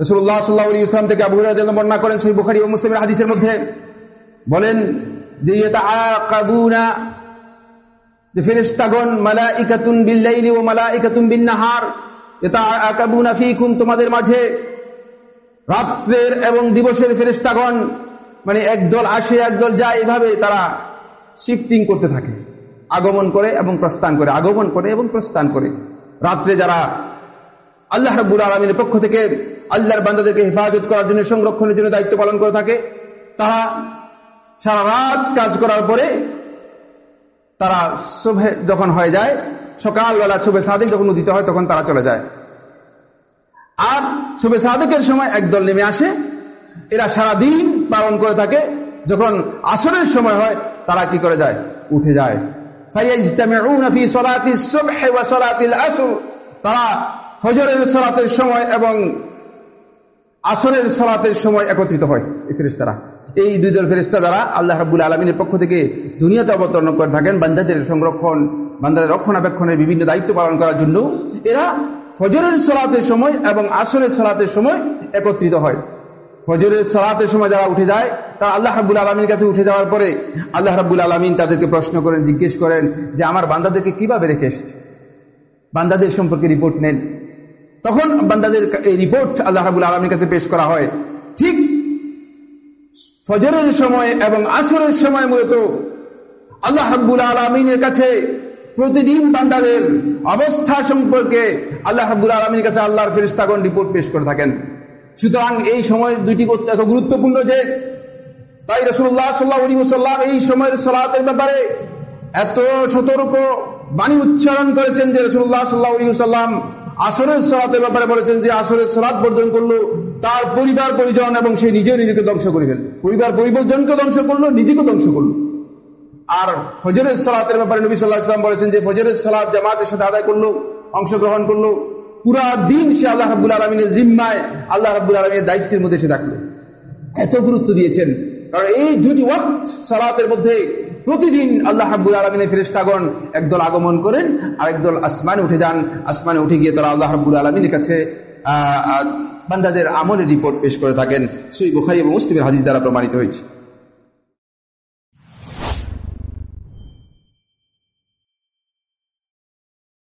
রসুল্লাহ সাল্লাহ ইসলাম থেকে আবু বর্ণনা করেন সহি বুখারি ও মুসলিমের হাদিসের মধ্যে। বলেন, যে ইয়েতাকাবুনা যে ফেরেশতাগণ, মালাইকাতুন বিল্লাইলি ও মালাইকাতুন বিন্নাহার ইয়েতাকাবুনা ফীকুম, তোমাদের মাঝে রাত্রের এবং দিবসের ফেরেশতাগণ মানে একদল আসে, একদল যায়, এভাবে তারা শিফটিং করতে থাকে। আগমন করে এবং প্রস্থান করে, আগমন করে এবং প্রস্থান করে। রাত্রে যারা আল্লাহ রাব্বুল আলমিনের পক্ষ থেকে আল্লাহর বান্দাদেরকে হেফাজত করার জন্য, সংরক্ষণের জন্য দায়িত্ব পালন করে থাকে। তারা সারা রাত কাজ করার পরে তারা শুভে যখন হয়ে যায়, সকালবেলা শুভে সাদিক যখন উদিত হয়, তখন তারা চলে যায়। আর শুভে সাদিকের সময় একদল নেমে আসে। এরা সারা দিন পালন করে থাকে। যখন আসরের সময় হয়, তারা কি করে যায়? উঠে যায়। তারা ফজরের সলাতের সময় এবং আসরের সলাতের সময় একত্রিত হয় এই ফেরিস্তারা এই দুই দল ফেরিস্তা দ্বারা আল্লাহ রাবুল আলমিনের পক্ষ থেকে দুনিয়াতে অবতরণ করে থাকেন, বান্দাদের সংরক্ষণ, বান্দাদের রক্ষণাবেক্ষণের বিভিন্ন দায়িত্ব পালন করার জন্য, এরা ফজরের সলাতের সময় এবং আসরের সলাতের সময় একত্রিত হয়। ফজরের সলাতের সময় যারা উঠে যায়, তারা আল্লাহ রাবুল আলমীর কাছে উঠে যাওয়ার পরে আল্লাহ রাবুল আলমিন তাদেরকে প্রশ্ন করেন, জিজ্ঞেস করেন যে, আমার বান্দাদেরকে কীভাবে রেখে এসছে? বান্দাদের সম্পর্কে রিপোর্ট নেন। তখন বান্দাদের এই রিপোর্ট আল্লাহ রাবুল আলমীর কাছে পেশ করা হয়। ঠিক ফজরের সময় এবং আসরের সময় মূলত আল্লাহ হাব্বুল আলমিনের কাছে প্রতিদিন বান্দাদের অবস্থা সম্পর্কে আল্লাহ হাব্বুল আলমীর কাছে আল্লাহর ফেরিস্তাগণ রিপোর্ট পেশ করে থাকেন। সুতরাং এই সময় দুইটি এত গুরুত্বপূর্ণ যে তাই রসুল্লাহ সাল্লাহ এই সময়ের সলাতের ব্যাপারে এত সতর্ক বাণী উচ্চারণ করেছেন যে রসুল্লাহ সাল্লাহ সাল্লাম আসরের সলাতের ব্যাপারে বলেছেন যে আসরের সলাৎ বর্জন করল, তার পরিবার, পরিজন এবং সে নিজে নিজেকে ধ্বংস করে ফেলল। পরিবার পরিবর্জনকে ধ্বংস করল নিজেকে ধ্বংস করল। আর ফজরের সলাতের ব্যাপারে নবী সাল্লাহ ইসলাম বলেছেন যে ফজরের সলাৎ জামাতের সাথে আদায় করল, অংশগ্রহণ করল। পুরা দিন সে আল্লাহ রাবুল আলমিনের জিম্মায় আল্লাহ রাবুল আলমিনের দায়িত্বের মধ্যে সে থাকল। এত গুরুত্ব দিয়েছেন। কারণ এই দুটি ওয়াক্ত সালাতের মধ্যে প্রতিদিন আল্লাহ হাবুল আলমিনের ফেরেস্তাগণ একদল আগমন করেন আর একদল আসমানে উঠে যান। আসমানে উঠে গিয়ে তারা আল্লাহ হাবুল আলমিনের কাছে বান্দাদের আমলের রিপোর্ট পেশ করে থাকেন। সেই বোখাই এবং মুসলিমের হাজির দ্বারা প্রমাণিত হয়েছে।